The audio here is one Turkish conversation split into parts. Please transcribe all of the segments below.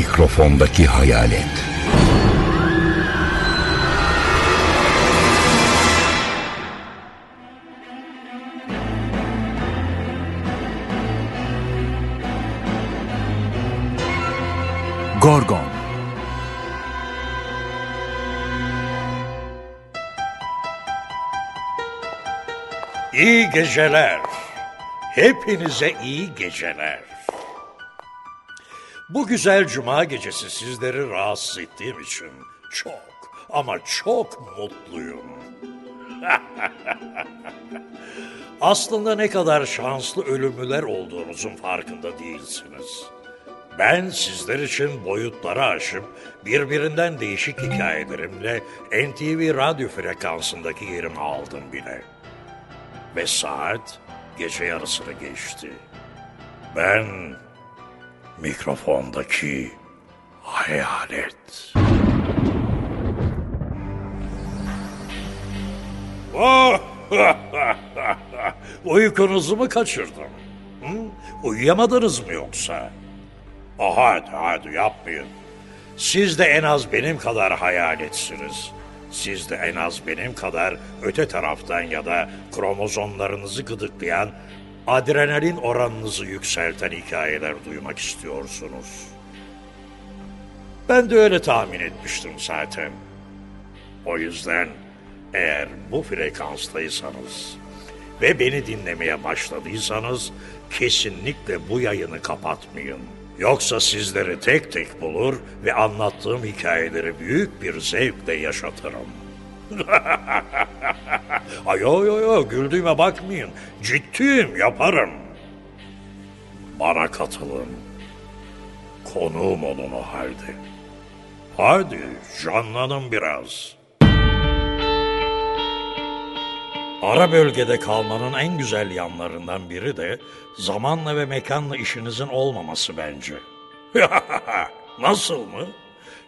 Mikrofondaki hayalet. Gorgon İyi geceler. Hepinize iyi geceler. Bu güzel cuma gecesi sizleri rahatsız ettiğim için çok ama çok mutluyum. Aslında ne kadar şanslı ölümlüler olduğunuzun farkında değilsiniz. Ben sizler için boyutları aşıp birbirinden değişik hikayelerimle NTV radyo frekansındaki yerimi aldım bile. Ve saat gece yarısını geçti. Ben mikrofondaki hayalet. Oh! Uykunuzu mu kaçırdım? Hı? Uyuyamadınız mı yoksa? Oh, hadi hadi yapmayın. Siz de en az benim kadar hayaletsiniz. Siz de en az benim kadar öte taraftan ya da kromozomlarınızı gıdıklayan, adrenalin oranınızı yükselten hikayeler duymak istiyorsunuz. Ben de öyle tahmin etmiştim zaten. O yüzden eğer bu frekanstaysanız ve beni dinlemeye başladıysanız kesinlikle bu yayını kapatmayın. Yoksa sizleri tek tek bulur ve anlattığım hikayeleri büyük bir zevkle yaşatırım. Ay yo yo yo güldüğüme bakmayın. Ciddiyim yaparım. Bana katılın. Konuğum olun o halde. Hadi canlanın biraz. Ara bölgede kalmanın en güzel yanlarından biri de zamanla ve mekanla işinizin olmaması bence. Nasıl mı?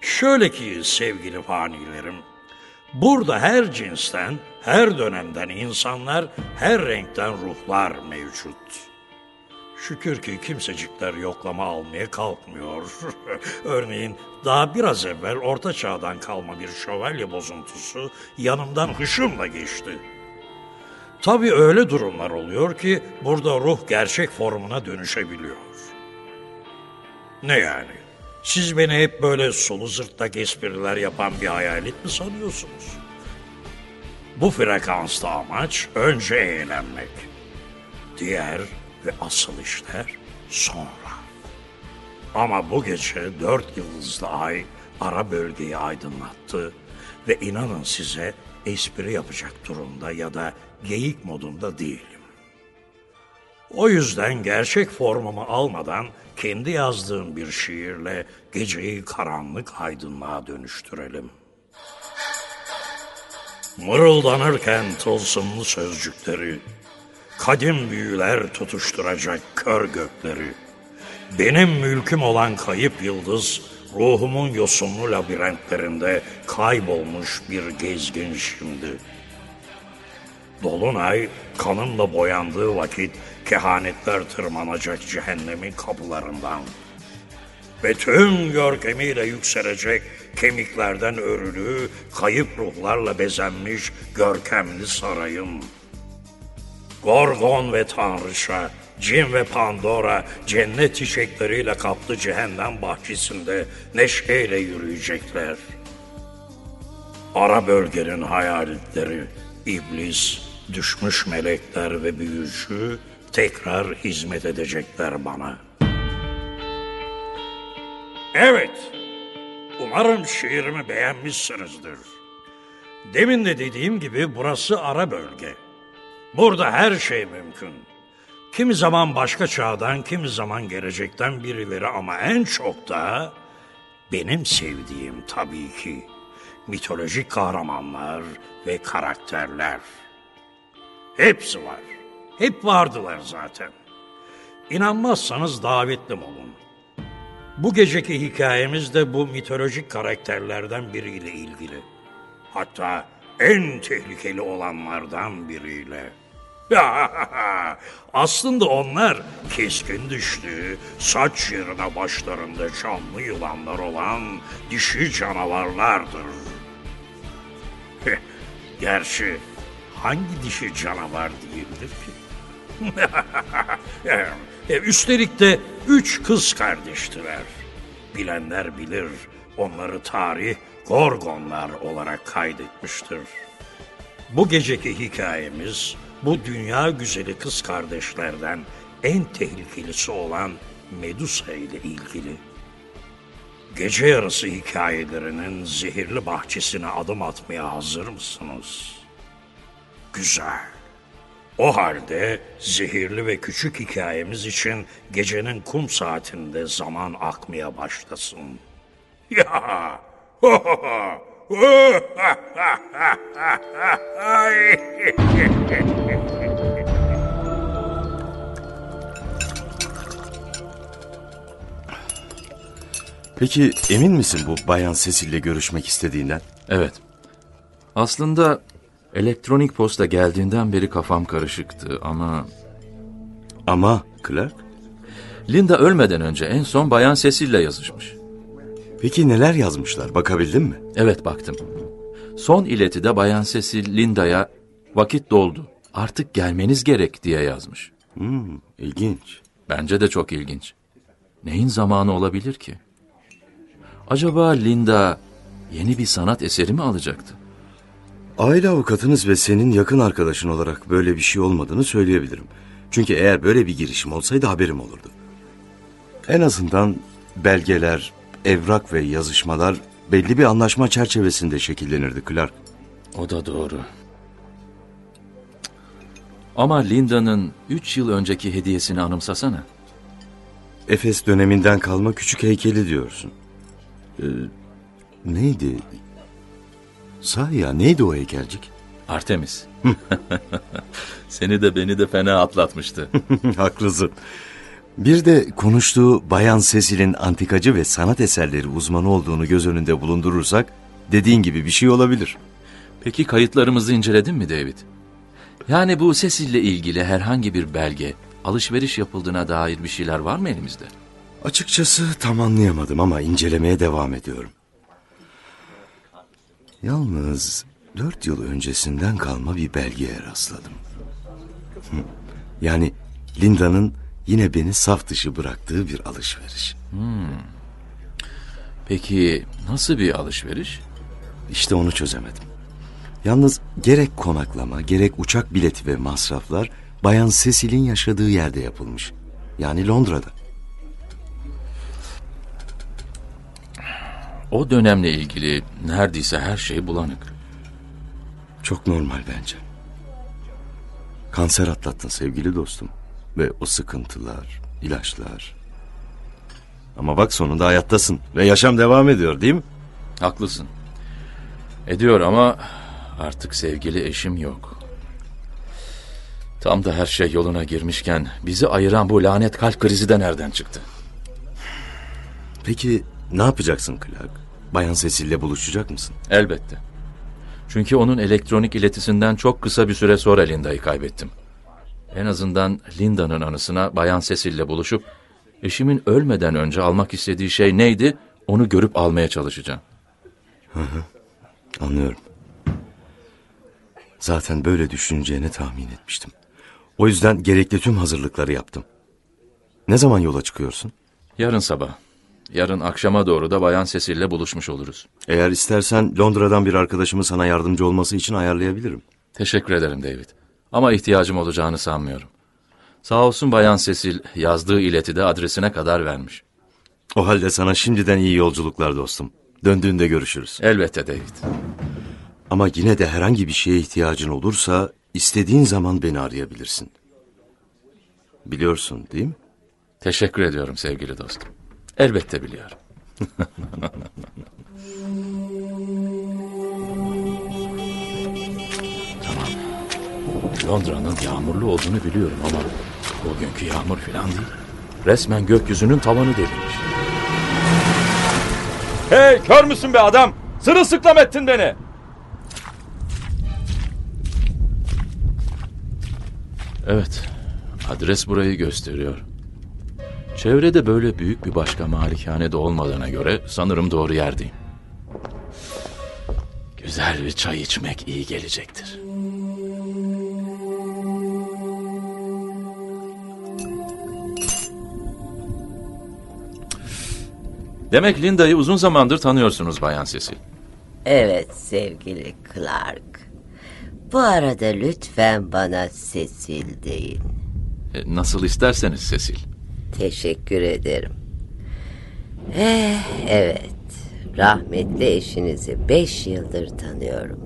Şöyle ki sevgili fanilerim, burada her cinsten, her dönemden insanlar, her renkten ruhlar mevcut. Şükür ki kimsecikler yoklama almaya kalkmıyor. Örneğin daha biraz evvel orta çağdan kalma bir şövalye bozuntusu yanımdan hışımla geçti. Tabii öyle durumlar oluyor ki burada ruh gerçek formuna dönüşebiliyor. Ne yani? Siz beni hep böyle sulu zırtlak espriler yapan bir hayalet mi sanıyorsunuz? Bu frekansta amaç önce eğlenmek. Diğer ve asıl işler sonra. Ama bu gece dört yıldızlı ay ara bölgeyi aydınlattı ve inanın size espri yapacak durumda ya da geyik modunda değilim. O yüzden gerçek formumu almadan kendi yazdığım bir şiirle geceyi karanlık aydınlığa dönüştürelim. Mırıldanırken tılsımlı sözcükleri, kadim büyüler tutuşturacak kör gökleri, benim mülküm olan kayıp yıldız, ruhumun yosunlu labirentlerinde kaybolmuş bir gezgin şimdi. Dolunay kanımla boyandığı vakit kehanetler tırmanacak cehennemin kapılarından. Ve tüm görkemiyle yükselecek kemiklerden örülü, kayıp ruhlarla bezenmiş görkemli sarayım. Gorgon ve Tanrıça, Cin ve Pandora cennet çiçekleriyle kaplı cehennem bahçesinde neşeyle yürüyecekler. Ara bölgenin hayaletleri, iblis, düşmüş melekler ve büyücü tekrar hizmet edecekler bana. Evet, umarım şiirimi beğenmişsinizdir. Demin de dediğim gibi burası ara bölge. Burada her şey mümkün. Kimi zaman başka çağdan, kimi zaman gelecekten birileri ama en çok da benim sevdiğim tabii ki mitolojik kahramanlar ve karakterler. Hepsi var. Hep vardılar zaten. İnanmazsanız davetlim olun. Bu geceki hikayemiz de bu mitolojik karakterlerden biriyle ilgili. Hatta en tehlikeli olanlardan biriyle. Aslında onlar keskin dişli, saç yerine başlarında canlı yılanlar olan dişi canavarlardır. Gerçi hangi dişi canavar diyebilir ki? E, Üstelik de üç kız kardeştiler. Bilenler bilir onları tarih Gorgonlar olarak kaydetmiştir. Bu geceki hikayemiz bu dünya güzeli kız kardeşlerden en tehlikelisi olan Medusa ile ilgili. Gece yarısı hikayelerinin zehirli bahçesine adım atmaya hazır mısınız? Güzel. O halde zehirli ve küçük hikayemiz için gecenin kum saatinde zaman akmaya başlasın. Ya! Peki emin misin bu Bayan Cecil'le görüşmek istediğinden? Evet. Aslında elektronik posta geldiğinden beri kafam karışıktı ama Ama Clark, Linda ölmeden önce en son Bayan Cecil'le yazışmış. peki neler yazmışlar bakabildin mi? Evet baktım. Son iletide Bayan Cecil Linda'ya vakit doldu. Artık gelmeniz gerek diye yazmış. Hmm, ilginç. Bence de çok ilginç. Neyin zamanı olabilir ki? Acaba Linda yeni bir sanat eseri mi alacaktı? Aile avukatınız ve senin yakın arkadaşın olarak böyle bir şey olmadığını söyleyebilirim. Çünkü eğer böyle bir girişim olsaydı haberim olurdu. En azından belgeler, evrak ve yazışmalar belli bir anlaşma çerçevesinde şekillenirdi Clark. O da doğru. Ama Linda'nın üç yıl önceki hediyesini anımsasana. Efes döneminden kalma küçük heykeli diyorsun. Ee, neydi? Sahi ya neydi o heykelcik? Artemis. Seni de beni de fena atlatmıştı. Haklısın. Bir de konuştuğu Bayan Cecil'in antikacı ve sanat eserleri uzmanı olduğunu göz önünde bulundurursak dediğin gibi bir şey olabilir. Peki kayıtlarımızı inceledin mi David? Yani bu Cecil'le ilgili herhangi bir belge, alışveriş yapıldığına dair bir şeyler var mı elimizde? Açıkçası tam anlayamadım ama incelemeye devam ediyorum. Yalnız dört yıl öncesinden kalma bir belgeye rastladım. Hı, Yani Linda'nın yine beni saf dışı bıraktığı bir alışveriş. Peki nasıl bir alışveriş? İşte onu çözemedim. Yalnız gerek konaklama, gerek uçak bileti ve masraflar Bayan Cecil'in yaşadığı yerde yapılmış. Yani Londra'da. O dönemle ilgili neredeyse her şey bulanık. Çok normal bence. Kanser atlattın sevgili dostum. Ve o sıkıntılar, ilaçlar. Ama bak sonunda hayattasın ve yaşam devam ediyor değil mi? Haklısın. Ediyor ama artık sevgili eşim yok. Tam da her şey yoluna girmişken bizi ayıran bu lanet kalp krizi de nereden çıktı? Peki ne yapacaksın Clark? Bayan Cecil'le buluşacak mısın? Elbette. Çünkü onun elektronik iletisinden çok kısa bir süre sonra Linda'yı kaybettim. En azından Linda'nın anısına Bayan Cecil'le buluşup eşimin ölmeden önce almak istediği şey neydi onu görüp almaya çalışacağım. Anlıyorum. Zaten böyle düşüneceğini tahmin etmiştim. O yüzden gerekli tüm hazırlıkları yaptım. Ne zaman yola çıkıyorsun? Yarın sabah. Yarın akşama doğru da Bayan Cecil'le buluşmuş oluruz. Eğer istersen Londra'dan bir arkadaşımı sana yardımcı olması için ayarlayabilirim. Teşekkür ederim David. Ama ihtiyacım olacağını sanmıyorum. Sağ olsun Bayan Cecil yazdığı iletide adresine kadar vermiş. O halde sana şimdiden iyi yolculuklar dostum. Döndüğünde görüşürüz. Elbette David. Ama yine de herhangi bir şeye ihtiyacın olursa istediğin zaman beni arayabilirsin. Biliyorsun değil mi? Teşekkür ediyorum sevgili dostum. Elbette biliyorum. tamam. Londra'nın yağmurlu olduğunu biliyorum ama bugünkü yağmur falan değil. Resmen gökyüzünün tavanı delinmiş. Hey kör müsün be adam? Sırılsıklam ettin beni. Evet, adres burayı gösteriyor. Çevrede böyle büyük bir başka malikane de olmadığına göre sanırım doğru yerdeyim. Güzel bir çay içmek iyi gelecektir. Demek Linda'yı uzun zamandır tanıyorsunuz Bayan Cecil. Evet sevgili Clark. Bu arada lütfen bana Cecil deyin. E, Nasıl isterseniz Cecil. Teşekkür ederim. Eh, evet. Rahmetli eşinizi beş yıldır tanıyorum.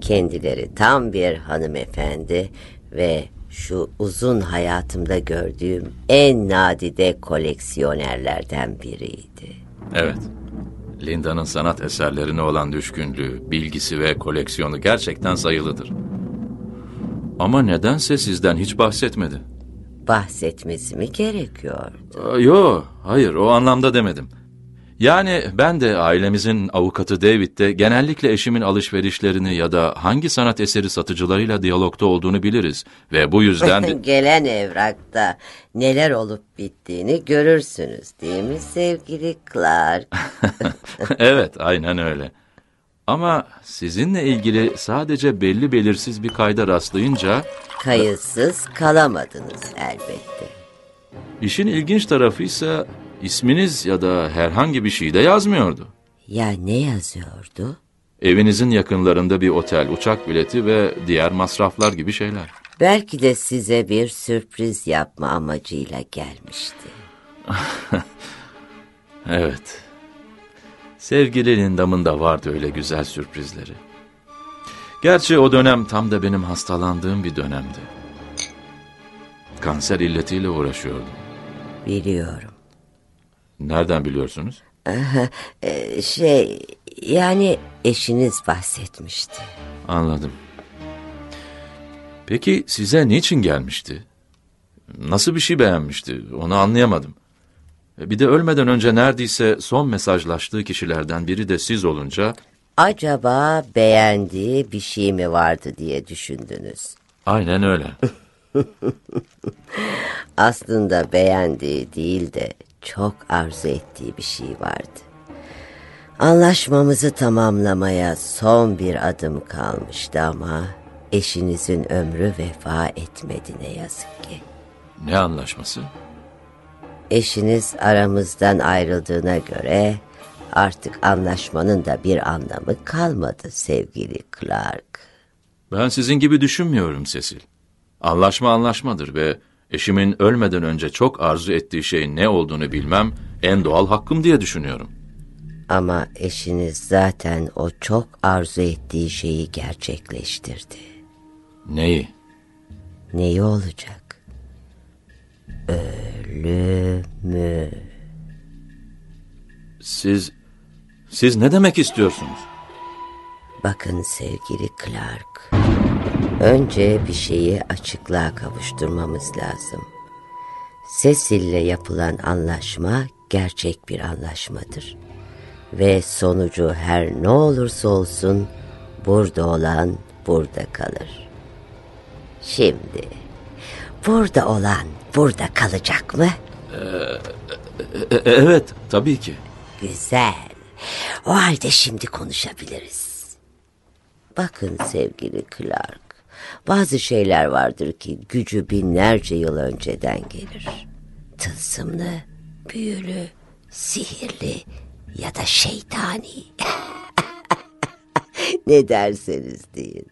Kendileri tam bir hanımefendi ve şu uzun hayatımda gördüğüm en nadide koleksiyonerlerden biriydi. Evet. Linda'nın sanat eserlerine olan düşkünlüğü, bilgisi ve koleksiyonu gerçekten sayılıdır. Ama nedense sizden hiç bahsetmedi. Bahsetmesi mi gerekiyor? Aa, Yo, hayır o anlamda demedim. Yani ben de ailemizin avukatı David de genellikle eşimin alışverişlerini ya da hangi sanat eseri satıcılarıyla diyalogda olduğunu biliriz. Ve bu yüzden de... Gelen evrakta neler olup bittiğini görürsünüz değil mi sevgili Clark? evet, aynen öyle. Ama sizinle ilgili sadece belli belirsiz bir kayda rastlayınca Kayıtsız kalamadınız elbette. işin ilginç tarafı ise isminiz ya da herhangi bir şey de yazmıyordu. Ya ne yazıyordu? Evinizin yakınlarında bir otel, uçak bileti ve diğer masraflar gibi şeyler. Belki de size bir sürpriz yapma amacıyla gelmişti. Evet. Sevgili Lindam'ın da vardı öyle güzel sürprizleri. Gerçi o dönem tam da benim hastalandığım bir dönemdi. Kanser illetiyle uğraşıyordum. Biliyorum. Nereden biliyorsunuz? Ee, şey yani eşiniz bahsetmişti. Anladım. Peki size niçin gelmişti? Nasıl bir şey beğenmişti? Onu anlayamadım. E, Bir de ölmeden önce neredeyse son mesajlaştığı kişilerden biri de siz olunca Acaba beğendiği bir şey mi vardı diye düşündünüz. aynen öyle. Aslında beğendiği değil de çok arzu ettiği bir şey vardı. Anlaşmamızı tamamlamaya son bir adım kalmıştı ama eşinizin ömrü vefa etmedi ne yazık ki. Ne anlaşması? Eşiniz aramızdan ayrıldığına göre artık anlaşmanın da bir anlamı kalmadı sevgili Clark. Ben sizin gibi düşünmüyorum Cecil. Anlaşma anlaşmadır ve eşimin ölmeden önce çok arzu ettiği şeyin ne olduğunu bilmem en doğal hakkım diye düşünüyorum. Ama eşiniz zaten o çok arzu ettiği şeyi gerçekleştirdi. Neyi? Neyi olacak? Ölümü. Siz, siz ne demek istiyorsunuz? Bakın sevgili Clark. Önce bir şeyi açıklığa kavuşturmamız lazım. Cecil'le yapılan anlaşma gerçek bir anlaşmadır. Ve sonucu her ne olursa olsun burada olan burada kalır. Şimdi burada olan burada kalacak mı? E- e- evet, tabii ki. Güzel. O halde şimdi konuşabiliriz. Bakın sevgili Clark. Bazı şeyler vardır ki gücü binlerce yıl önceden gelir. Tılsımlı, büyülü, sihirli ya da şeytani. ne derseniz deyin.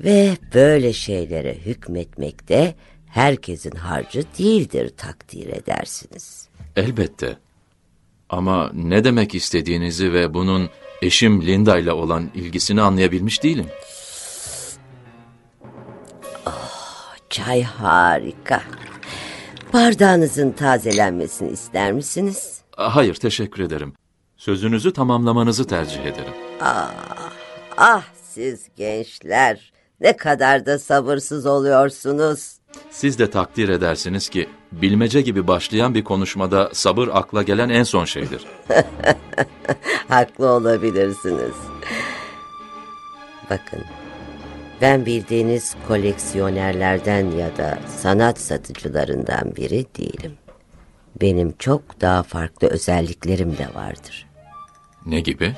Ve böyle şeylere hükmetmek de herkesin harcı değildir takdir edersiniz. Elbette. Ama ne demek istediğinizi ve bunun eşim Linda ile olan ilgisini anlayabilmiş değilim. Çay harika. Bardağınızın tazelenmesini ister misiniz? Hayır, teşekkür ederim. Sözünüzü tamamlamanızı tercih ederim. Ah siz gençler ne kadar da sabırsız oluyorsunuz. Siz de takdir edersiniz ki bilmece gibi başlayan bir konuşmada sabır akla gelen en son şeydir. Haklı olabilirsiniz. Bakın Ben bildiğiniz koleksiyonerlerden ya da sanat satıcılarından biri değilim. Benim çok daha farklı özelliklerim de vardır. Ne gibi?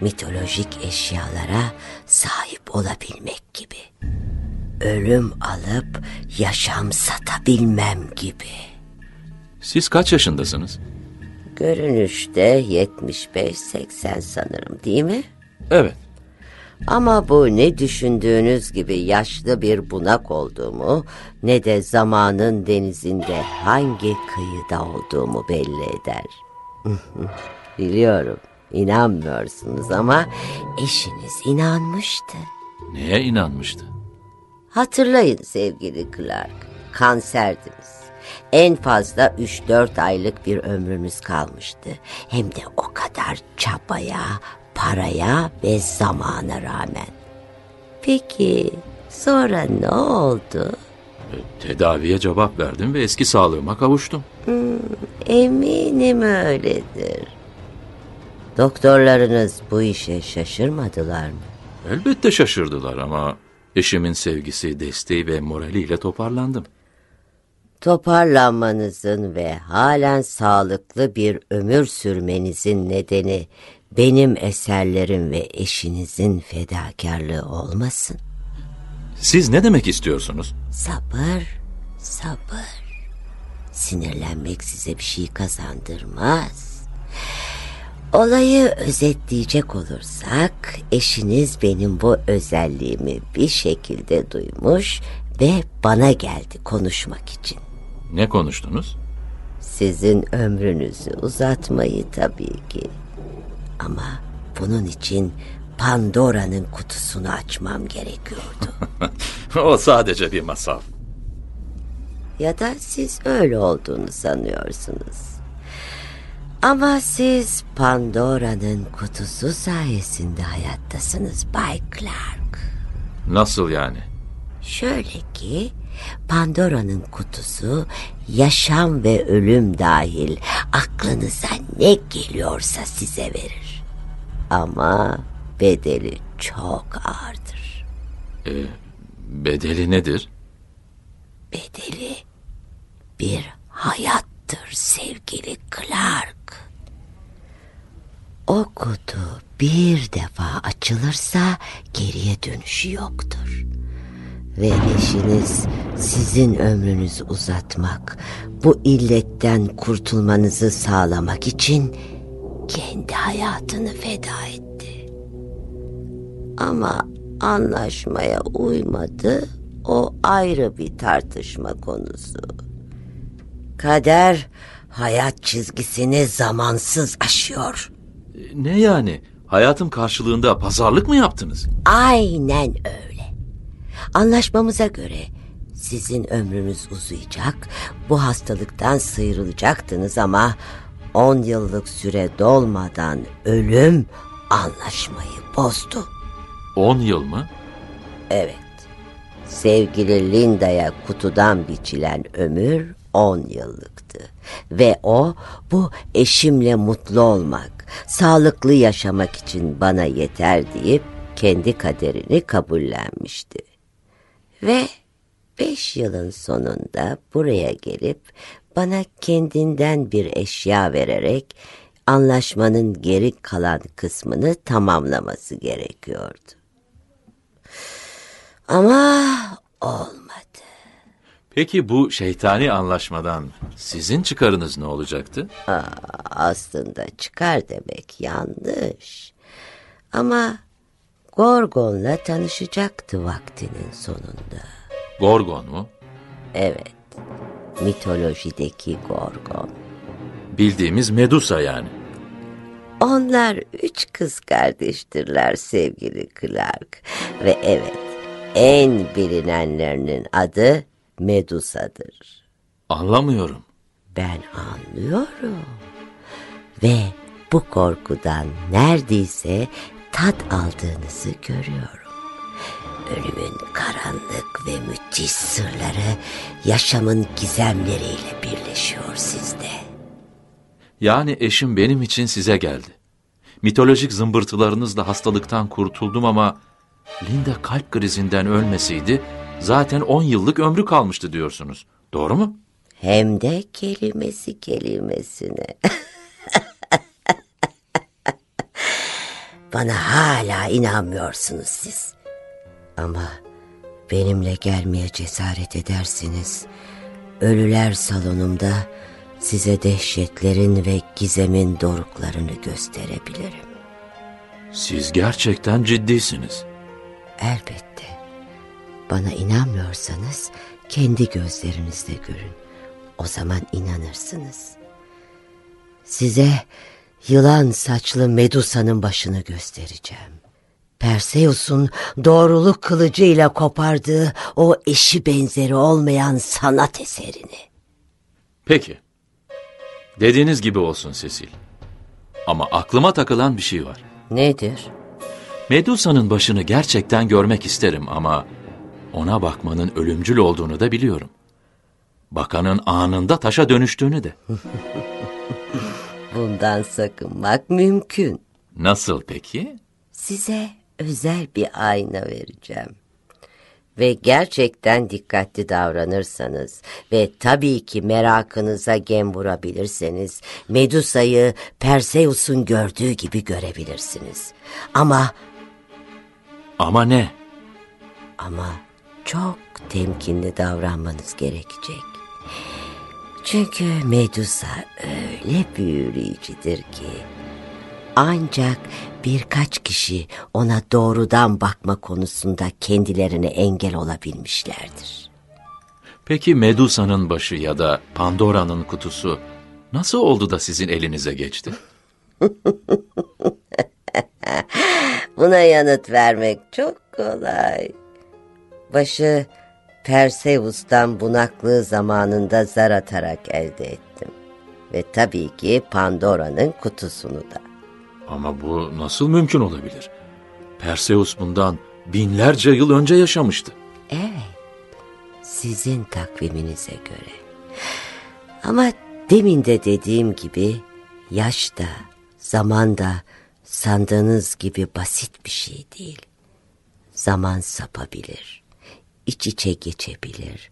mitolojik eşyalara sahip olabilmek gibi. Ölüm alıp yaşam satabilmem gibi. Siz kaç yaşındasınız? Görünüşte 75-80 sanırım değil mi? Evet. Ama bu ne düşündüğünüz gibi yaşlı bir bunak olduğumu ne de zamanın denizinde hangi kıyıda olduğumu belli eder. Biliyorum inanmıyorsunuz ama eşiniz inanmıştı. Neye inanmıştı? Hatırlayın sevgili Clark, kanserdiniz. En fazla 3-4 aylık bir ömrünüz kalmıştı. Hem de o kadar çabaya, paraya ve zamana rağmen. Peki sonra ne oldu? Tedaviye cevap verdim ve eski sağlığıma kavuştum. Eminim öyledir. Doktorlarınız bu işe şaşırmadılar mı? Elbette şaşırdılar ama eşimin sevgisi, desteği ve moraliyle toparlandım. Toparlanmanızın ve halen sağlıklı bir ömür sürmenizin nedeni benim eserlerim ve eşinizin fedakarlığı olmasın. Siz ne demek istiyorsunuz? Sabır, sabır. Sinirlenmek size bir şey kazandırmaz. Olayı özetleyecek olursak eşiniz benim bu özelliğimi bir şekilde duymuş ve bana geldi konuşmak için. Ne konuştunuz? Sizin ömrünüzü uzatmayı tabii ki. Ama bunun için Pandora'nın kutusunu açmam gerekiyordu. o sadece bir masal. ya da siz öyle olduğunu sanıyorsunuz. Ama siz Pandora'nın kutusu sayesinde hayattasınız Bay Clark. Nasıl yani? Şöyle ki Pandora'nın kutusu yaşam ve ölüm dahil aklınıza ne geliyorsa size verir. Ama bedeli çok ağırdır. Bedeli nedir? Bedeli bir hayattır sevgili Clark. O kutu bir defa açılırsa geriye dönüşü yoktur. Ve eşiniz sizin ömrünüzü uzatmak, bu illetten kurtulmanızı sağlamak için kendi hayatını feda etti. Ama anlaşmaya uymadı, o ayrı bir tartışma konusu. Kader hayat çizgisini zamansız aşıyor. Ne yani? Hayatım karşılığında pazarlık mı yaptınız? Aynen öyle. Anlaşmamıza göre sizin ömrünüz uzayacak, bu hastalıktan sıyrılacaktınız ama 10 yıllık süre dolmadan ölüm anlaşmayı bozdu. 10 yıl mı? Evet. Sevgili Linda'ya kutudan biçilen ömür 10 yıllıktı. Ve o bu eşimle mutlu olmak, sağlıklı yaşamak için bana yeter deyip kendi kaderini kabullenmişti. Ve beş yılın sonunda buraya gelip bana kendinden bir eşya vererek anlaşmanın geri kalan kısmını tamamlaması gerekiyordu. Ama olmadı. Peki bu şeytani anlaşmadan sizin çıkarınız ne olacaktı? Aslında çıkar demek yanlış. Ama Gorgon'la tanışacaktı vaktinin sonunda. Gorgon mu? Evet, mitolojideki Gorgon. Bildiğimiz Medusa yani. Onlar üç kız kardeştirler sevgili Clark. Ve evet, en bilinenlerinin adı Medusa'dır. Anlamıyorum. Ben anlıyorum. Ve bu korkudan neredeyse tat aldığınızı görüyorum. Ölümün karanlık ve müthiş sırları yaşamın gizemleriyle birleşiyor sizde. Yani eşim benim için size geldi. Mitolojik zımbırtılarınızla hastalıktan kurtuldum ama Linda kalp krizinden ölmeseydi zaten 10 yıllık ömrü kalmıştı diyorsunuz. Doğru mu? Hem de kelimesi kelimesine. Bana hala inanmıyorsunuz siz. Ama benimle gelmeye cesaret edersiniz. Ölüler salonumda size dehşetlerin ve gizemin doruklarını gösterebilirim. Siz gerçekten ciddisiniz. Elbette. Bana inanmıyorsanız kendi gözlerinizle görün. O zaman inanırsınız. Size yılan saçlı Medusa'nın başını göstereceğim. Perseus'un doğruluk kılıcıyla kopardığı o eşi benzeri olmayan sanat eserini. Peki. Dediğiniz gibi olsun Sesil. Ama aklıma takılan bir şey var. Nedir? Medusa'nın başını gerçekten görmek isterim ama ona bakmanın ölümcül olduğunu da biliyorum. Bakanın anında taşa dönüştüğünü de. Bundan sakınmak mümkün. Nasıl peki? Size özel bir ayna vereceğim. Ve gerçekten dikkatli davranırsanız ve tabii ki merakınıza gem vurabilirseniz Medusa'yı Perseus'un gördüğü gibi görebilirsiniz. Ama Ama ne? ama çok temkinli davranmanız gerekecek. Çünkü Medusa öyle büyüleyicidir ki ancak birkaç kişi ona doğrudan bakma konusunda kendilerine engel olabilmişlerdir. Peki Medusa'nın başı ya da Pandora'nın kutusu nasıl oldu da sizin elinize geçti? Buna yanıt vermek çok kolay. Başı Perseus'tan bunaklığı zamanında zar atarak elde ettim. Ve tabii ki Pandora'nın kutusunu da. Ama bu nasıl mümkün olabilir? Perseus bundan binlerce yıl önce yaşamıştı. Evet, sizin takviminize göre. Ama demin de dediğim gibi yaş da, zaman da sandığınız gibi basit bir şey değil. Zaman sapabilir, iç içe geçebilir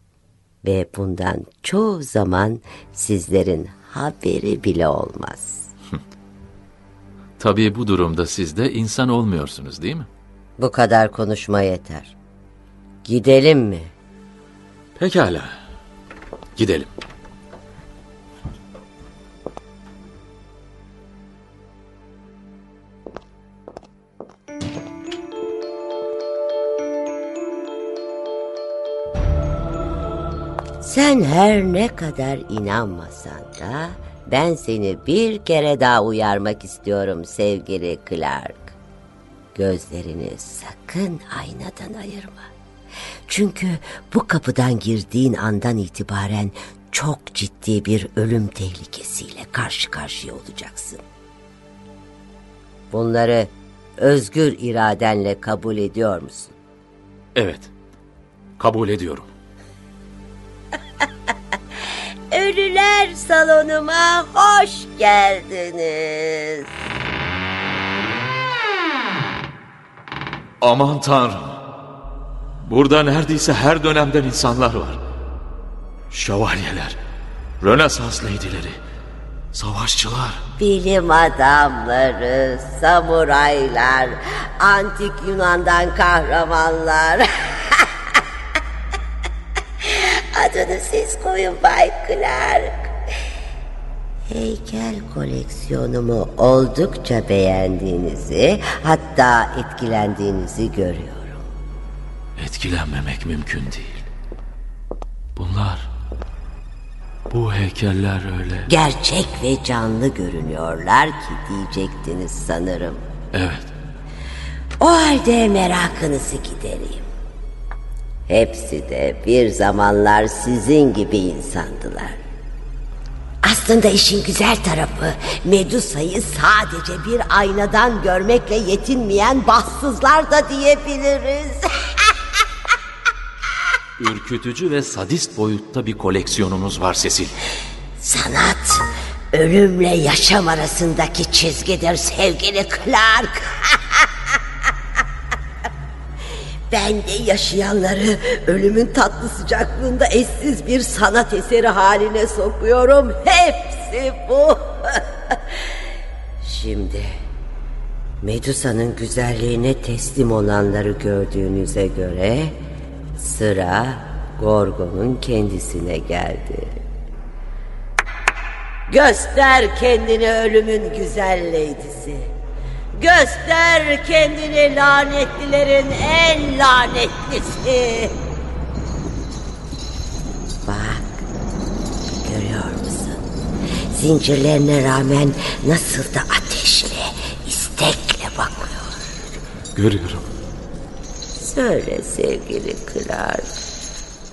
ve bundan çoğu zaman sizlerin haberi bile olmaz. Tabii bu durumda siz de insan olmuyorsunuz değil mi? Bu kadar konuşma yeter. Gidelim mi? Pekala. Gidelim. Sen her ne kadar inanmasan da ben seni bir kere daha uyarmak istiyorum sevgili Clark. Gözlerini sakın aynadan ayırma. Çünkü bu kapıdan girdiğin andan itibaren çok ciddi bir ölüm tehlikesiyle karşı karşıya olacaksın. Bunları özgür iradenle kabul ediyor musun? Evet. Kabul ediyorum. Ölüler salonuma hoş geldiniz. Aman tanrım. Burada neredeyse her dönemden insanlar var. Şövalyeler, Rönesans leydileri, savaşçılar. Bilim adamları, samuraylar, antik Yunan'dan kahramanlar. siz koyun Bay Clark. Heykel koleksiyonumu oldukça beğendiğinizi, hatta etkilendiğinizi görüyorum. Etkilenmemek mümkün değil. Bunlar, bu heykeller öyle. Gerçek ve canlı görünüyorlar ki diyecektiniz sanırım. Evet, O halde merakınızı gidereyim. Hepsi de bir zamanlar sizin gibi insandılar. Aslında işin güzel tarafı Medusa'yı sadece bir aynadan görmekle yetinmeyen bahtsızlar da diyebiliriz. ürkütücü ve sadist boyutta bir koleksiyonunuz var Sesil. Sanat ölümle yaşam arasındaki çizgidir sevgili Clark. Ben de yaşayanları ölümün tatlı sıcaklığında eşsiz bir sanat eseri haline sokuyorum. Hepsi bu. Şimdi Medusa'nın güzelliğine teslim olanları gördüğünüze göre sıra Gorgon'un kendisine geldi. Göster kendini ölümün güzel leydisi. Göster kendini lanetlilerin en lanetlisi. Bak, görüyor musun? Zincirlerine rağmen nasıl da ateşli, istekle bakıyor. Görüyorum. Söyle sevgili Clark.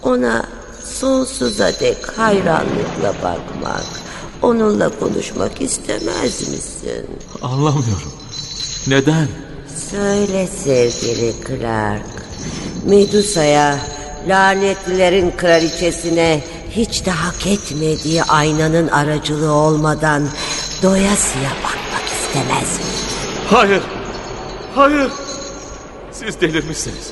Ona sonsuza dek hayranlıkla bakmak, onunla konuşmak istemez misin? Anlamıyorum. Neden? Söyle sevgili Clark. Medusa'ya, lanetlilerin kraliçesine hiç de hak etmediği aynanın aracılığı olmadan doyasıya bakmak istemez mi? Hayır. Hayır. Siz delirmişsiniz.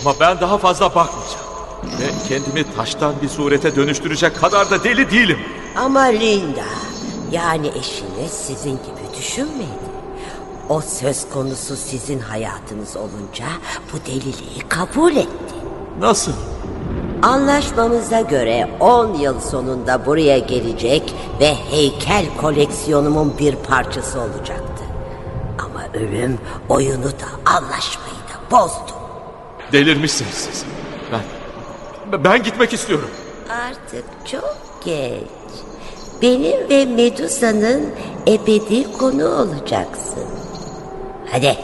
Ama ben daha fazla bakmayacağım. Ve kendimi taştan bir surete dönüştürecek kadar da deli değilim. Ama Linda, yani eşiniz sizin gibi düşünmedi. O söz konusu sizin hayatınız olunca bu deliliği kabul etti. Nasıl? Anlaşmamıza göre 10 yıl sonunda buraya gelecek ve heykel koleksiyonumun bir parçası olacaktı. Ama ölüm oyunu da anlaşmayı da bozdu. Delirmişsiniz siz. Ben, ben gitmek istiyorum. Artık çok geç. Benim ve Medusa'nın ebedi konu olacaksın. Hadi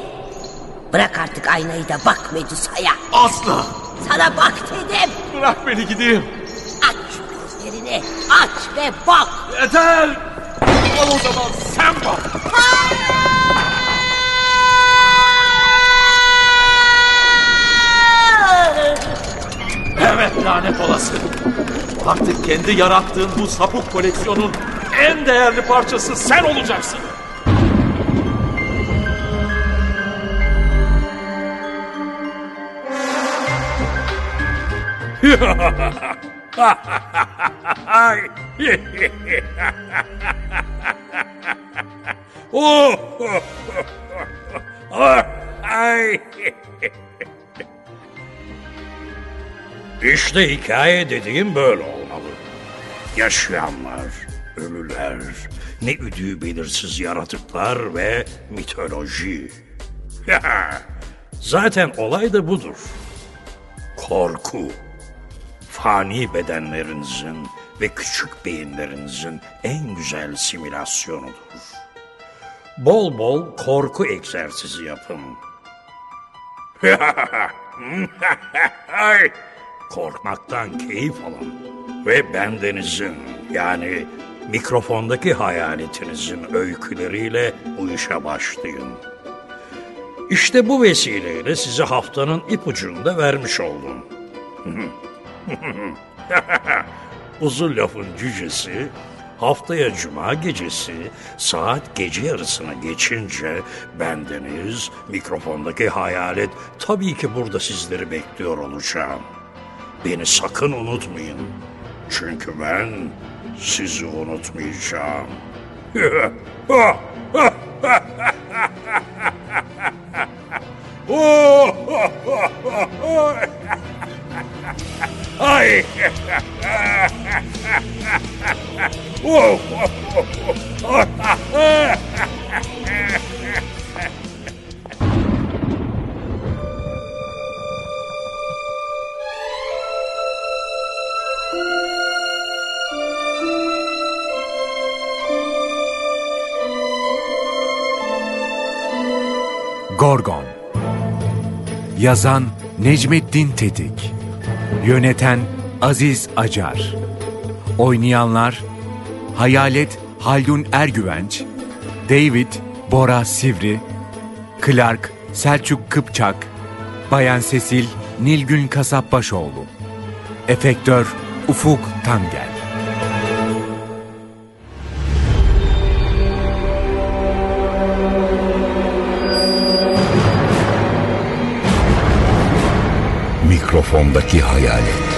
bırak artık aynayı da bak Medusa'ya. Asla. Sana bak dedim. Bırak beni gideyim. Aç şu gözlerini. Aç ve bak. Yeter. Al o zaman sen bak. Evet lanet olası. Artık kendi yarattığın bu sapık koleksiyonun en değerli parçası sen olacaksın. Oh. Ay. İşte hikaye dediğim böyle olmalı. Yaşayanlar, ölüler, ne üdüğü belirsiz yaratıklar ve mitoloji. Zaten olay da budur. Korku. Fani bedenlerinizin ve küçük beyinlerinizin en güzel simülasyonudur. Bol bol korku egzersizi yapın. Korkmaktan keyif alın. Ve bendenizin yani mikrofondaki hayaletinizin öyküleriyle bu işe başlayın. İşte bu vesileyle size haftanın ipucunu da vermiş oldum. Uzun lafın cücesi haftaya cuma gecesi saat gece yarısına geçince bendeniz mikrofondaki hayalet tabii ki burada sizleri bekliyor olacağım. Beni sakın unutmayın. Çünkü ben sizi unutmayacağım. Ay! Gorgon. Yazan Necmettin Tetik Yöneten Aziz Acar. Oynayanlar Hayalet Haldun Ergüvenç David Bora Sivri Clark Selçuk Kıpçak Bayan Sesil Nilgün Kasapbaşoğlu Efektör Ufuk Tangel Mikrofondaki hayalet.